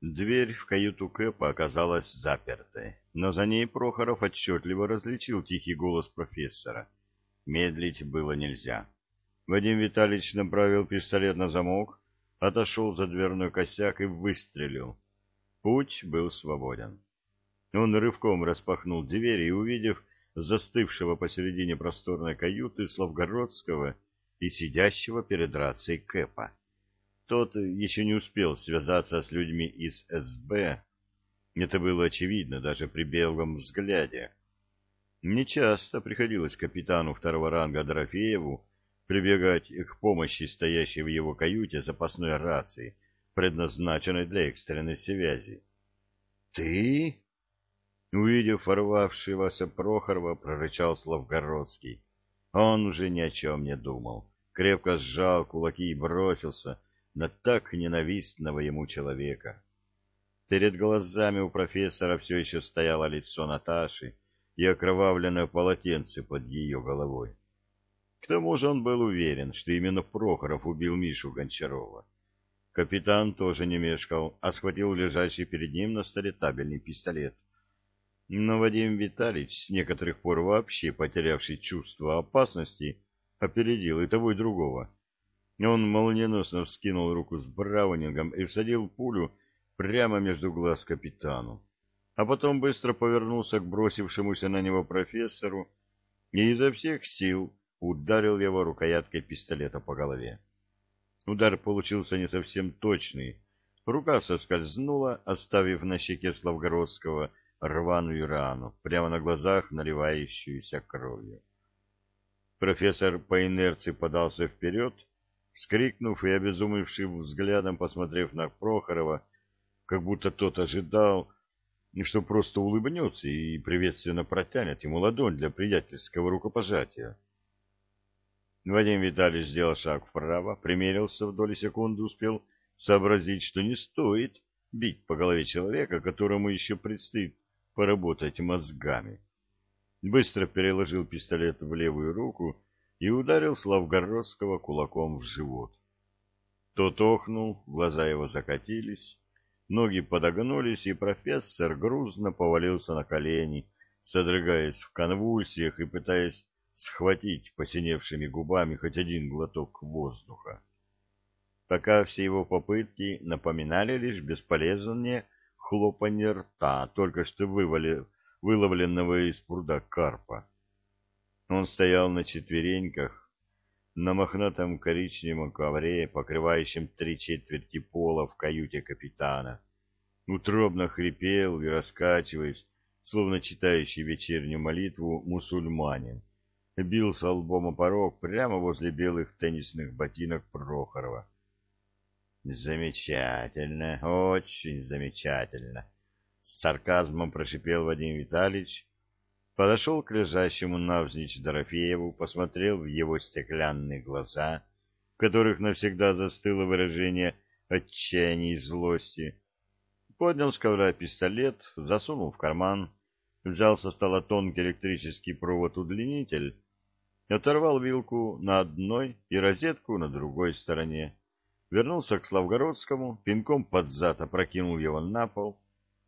Дверь в каюту Кэпа оказалась запертой, но за ней Прохоров отчетливо различил тихий голос профессора. Медлить было нельзя. Вадим Витальевич направил пистолет на замок, отошел за дверной косяк и выстрелил. Путь был свободен. Он рывком распахнул дверь и, увидев застывшего посередине просторной каюты Славгородского и сидящего перед рацией Кэпа. Тот еще не успел связаться с людьми из СБ. Это было очевидно даже при белом взгляде. Нечасто приходилось капитану второго ранга Дорофееву прибегать к помощи стоящей в его каюте запасной рации, предназначенной для экстренной связи. «Ты?» Увидев ворвавшегося Прохорова, прорычал Славгородский. Он уже ни о чем не думал. Крепко сжал кулаки и бросился на так ненавистного ему человека. Перед глазами у профессора все еще стояло лицо Наташи и окровавленное полотенце под ее головой. К тому же он был уверен, что именно Прохоров убил Мишу Гончарова. Капитан тоже не мешкал, а схватил лежащий перед ним на столе табельный пистолет — но Вадим Витальевич, с некоторых пор вообще потерявший чувство опасности, опередил и того, и другого. Он молниеносно вскинул руку с браунингом и всадил пулю прямо между глаз капитану. А потом быстро повернулся к бросившемуся на него профессору и изо всех сил ударил его рукояткой пистолета по голове. Удар получился не совсем точный. Рука соскользнула, оставив на щеке Славгородского рваную рану, прямо на глазах наливающуюся кровью. Профессор по инерции подался вперед, вскрикнув и обезумевшим взглядом посмотрев на Прохорова, как будто тот ожидал, что просто улыбнется и приветственно протянет ему ладонь для приятельского рукопожатия. Вадим Витальевич сделал шаг вправо, примерился в доли секунды, успел сообразить, что не стоит бить по голове человека, которому еще предстоит поработать мозгами. Быстро переложил пистолет в левую руку и ударил Славгородского кулаком в живот. Тот охнул, глаза его закатились, ноги подогнулись, и профессор грузно повалился на колени, содрогаясь в конвульсиях и пытаясь схватить посиневшими губами хоть один глоток воздуха. Пока все его попытки напоминали лишь бесполезные хлопанье рта только что вывали, выловленного из пруда карпа. Он стоял на четвереньках, на мохнатом коричневом ковре, покрывающем три четверти пола в каюте капитана. Утробно хрипел и, раскачиваясь, словно читающий вечернюю молитву, мусульманин. Бился лбом о порог прямо возле белых теннисных ботинок Прохорова. Замечательно, очень замечательно. С сарказмом прошипел Вадим Витальевич, подошел к лежащему навзничь Дорофееву, посмотрел в его стеклянные глаза, в которых навсегда застыло выражение отчаяния и злости, поднял с ковра пистолет, засунул в карман, взял со стола тонкий электрический провод-удлинитель, оторвал вилку на одной и розетку на другой стороне вернулся к Славгородскому, пинком под зад опрокинул его на пол,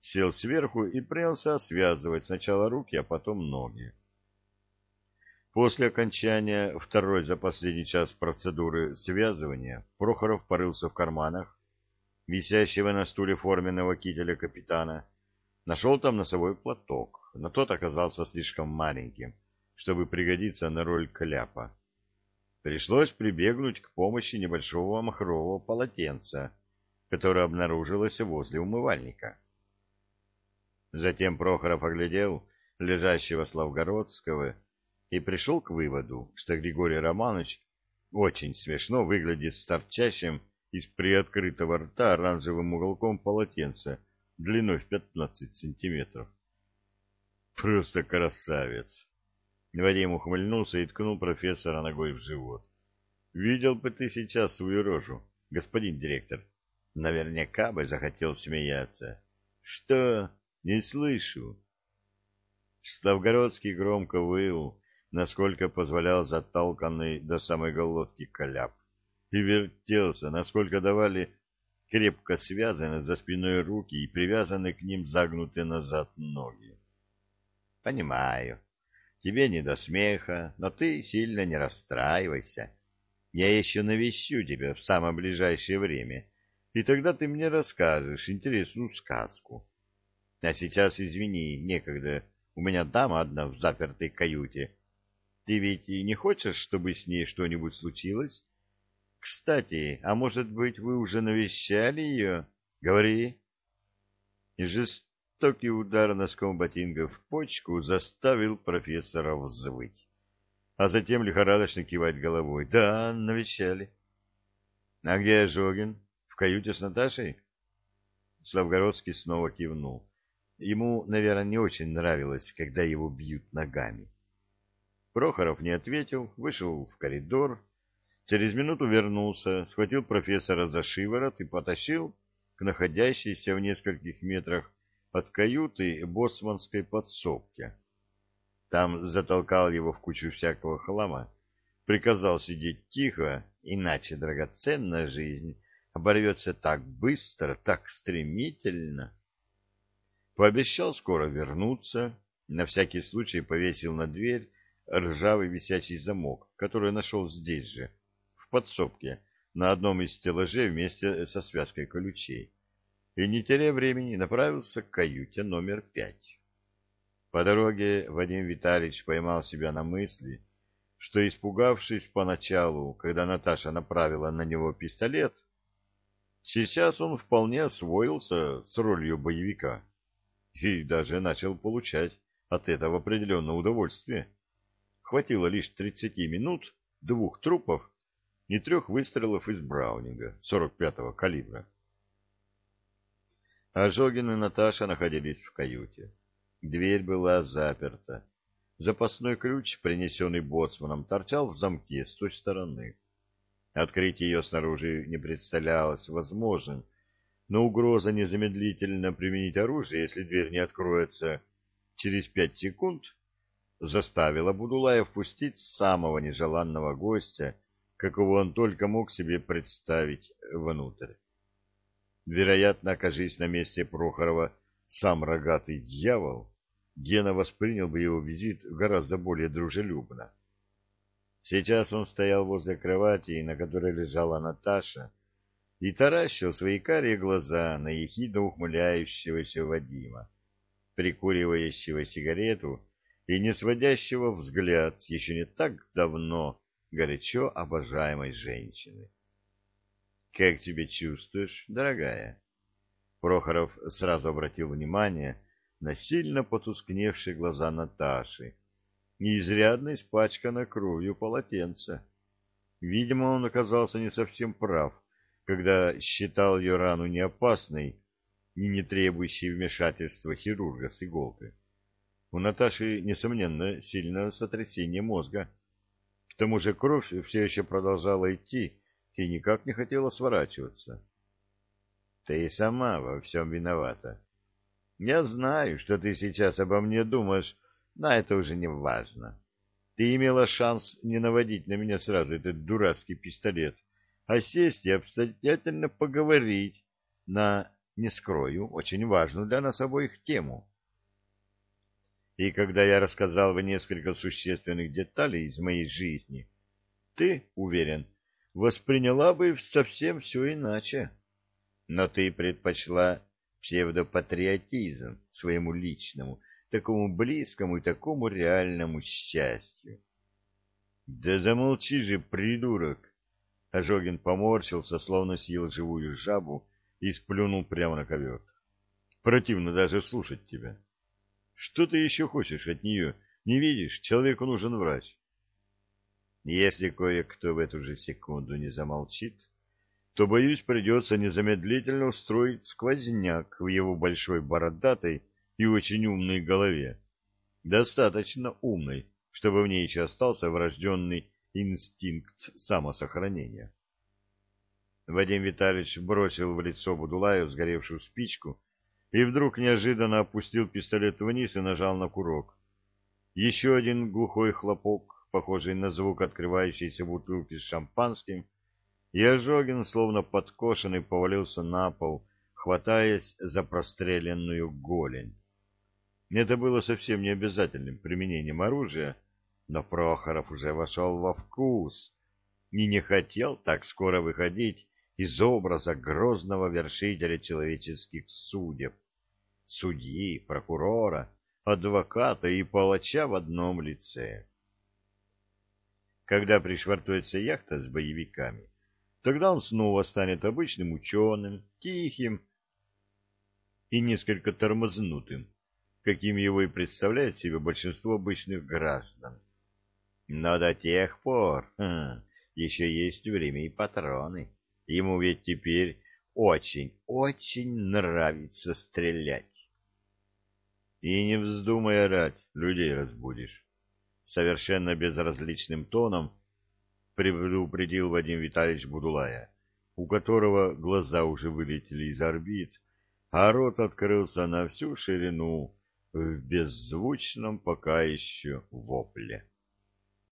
сел сверху и принялся связывать сначала руки, а потом ноги. После окончания второй за последний час процедуры связывания Прохоров порылся в карманах, висящего на стуле форменного кителя капитана, нашел там носовой платок, но тот оказался слишком маленьким, чтобы пригодиться на роль кляпа пришлось прибегнуть к помощи небольшого махрового полотенца, которое обнаружилось возле умывальника. Затем Прохоров оглядел лежащего Славгородского и пришел к выводу, что Григорий Романович очень смешно выглядит с торчащим из приоткрытого рта оранжевым уголком полотенца длиной в 15 сантиметров. Просто красавец! Вадим ухмыльнулся и ткнул профессора ногой в живот. «Видел бы ты сейчас свою рожу, господин директор. Наверняка бы захотел смеяться. Что? Не слышу». Ставгородский громко выл, насколько позволял затолканный до самой голодки коляп, и вертелся, насколько давали крепко связаны за спиной руки и привязаны к ним загнутые назад ноги. — Понимаю. Тебе не до смеха, но ты сильно не расстраивайся. Я еще навещу тебя в самое ближайшее время, и тогда ты мне расскажешь интересную сказку. А сейчас, извини, некогда, у меня дама одна в запертой каюте. Ты ведь и не хочешь, чтобы с ней что-нибудь случилось? Кстати, а может быть, вы уже навещали ее? Говори. Жестокий удар носком ботинка в почку заставил профессора взвыть. А затем лихорадочно кивать головой. Да, навещали. А где Ожогин? В каюте с Наташей? Славгородский снова кивнул. Ему, наверное, не очень нравилось, когда его бьют ногами. Прохоров не ответил, вышел в коридор, Через минуту вернулся, схватил профессора за шиворот и потащил к находящейся в нескольких метрах от каюты боцманской подсобке. Там затолкал его в кучу всякого хлама, приказал сидеть тихо, иначе драгоценная жизнь оборвется так быстро, так стремительно. Пообещал скоро вернуться, на всякий случай повесил на дверь ржавый висячий замок, который нашел здесь же, подсобке на одном из стеллажей вместе со связкой ключей и, не теряя времени, направился к каюте номер пять. По дороге Вадим Витальевич поймал себя на мысли, что, испугавшись поначалу, когда Наташа направила на него пистолет, сейчас он вполне освоился с ролью боевика и даже начал получать от этого определенное удовольствие. Хватило лишь тридцати минут, двух трупов и трех выстрелов из Браунинга 45-го калибра. Ожогин и Наташа находились в каюте. Дверь была заперта. Запасной ключ, принесенный боцманом, торчал в замке с той стороны. Открыть ее снаружи не представлялось возможным, но угроза незамедлительно применить оружие, если дверь не откроется через пять секунд, заставила Будулая впустить самого нежеланного гостя какого он только мог себе представить внутрь. Вероятно, окажись на месте Прохорова сам рогатый дьявол, Гена воспринял бы его визит гораздо более дружелюбно. Сейчас он стоял возле кровати, на которой лежала Наташа, и таращил свои карие глаза на ехидно ухмыляющегося Вадима, прикуривающего сигарету и не сводящего взгляд еще не так давно горячо обожаемой женщины. «Как тебя чувствуешь, дорогая?» Прохоров сразу обратил внимание на сильно потускневшие глаза Наташи, неизрядно испачканное кровью полотенце. Видимо, он оказался не совсем прав, когда считал ее рану не опасной и не требующей вмешательства хирурга с иголкой. У Наташи, несомненно, сильное сотрясение мозга тому же кровь все еще продолжала идти и никак не хотела сворачиваться. Ты сама во всем виновата. Я знаю, что ты сейчас обо мне думаешь, но это уже не важно. Ты имела шанс не наводить на меня сразу этот дурацкий пистолет, а сесть и обстоятельно поговорить на, не скрою, очень важную для нас обоих тему. И когда я рассказал бы несколько существенных деталей из моей жизни, ты, уверен, восприняла бы совсем все иначе. Но ты предпочла псевдопатриотизм своему личному, такому близкому и такому реальному счастью. Да замолчи же, придурок! Ожогин поморщился, словно съел живую жабу и сплюнул прямо на ковер. Противно даже слушать тебя. Что ты еще хочешь от нее? Не видишь, человеку нужен врач. Если кое-кто в эту же секунду не замолчит, то, боюсь, придется незамедлительно устроить сквозняк в его большой бородатой и очень умной голове. Достаточно умной, чтобы в ней еще остался врожденный инстинкт самосохранения. Вадим Витальевич бросил в лицо Будулаю сгоревшую спичку и вдруг неожиданно опустил пистолет вниз и нажал на курок. Еще один глухой хлопок, похожий на звук открывающейся бутылки с шампанским, и Ожогин, словно подкошенный, повалился на пол, хватаясь за простреленную голень. Это было совсем не обязательным применением оружия, но Прохоров уже вошел во вкус и не хотел так скоро выходить из образа грозного вершителя человеческих судеб, судьи, прокурора, адвоката и палача в одном лице. Когда пришвартуется яхта с боевиками, тогда он снова станет обычным ученым, тихим и несколько тормознутым, каким его и представляет себе большинство обычных граждан. Но до тех пор хм, еще есть время и патроны. Ему ведь теперь очень, очень нравится стрелять. И не вздумай орать, людей разбудишь. Совершенно безразличным тоном предупредил Вадим Витальевич Будулая, у которого глаза уже вылетели из орбит, а рот открылся на всю ширину в беззвучном пока еще вопле.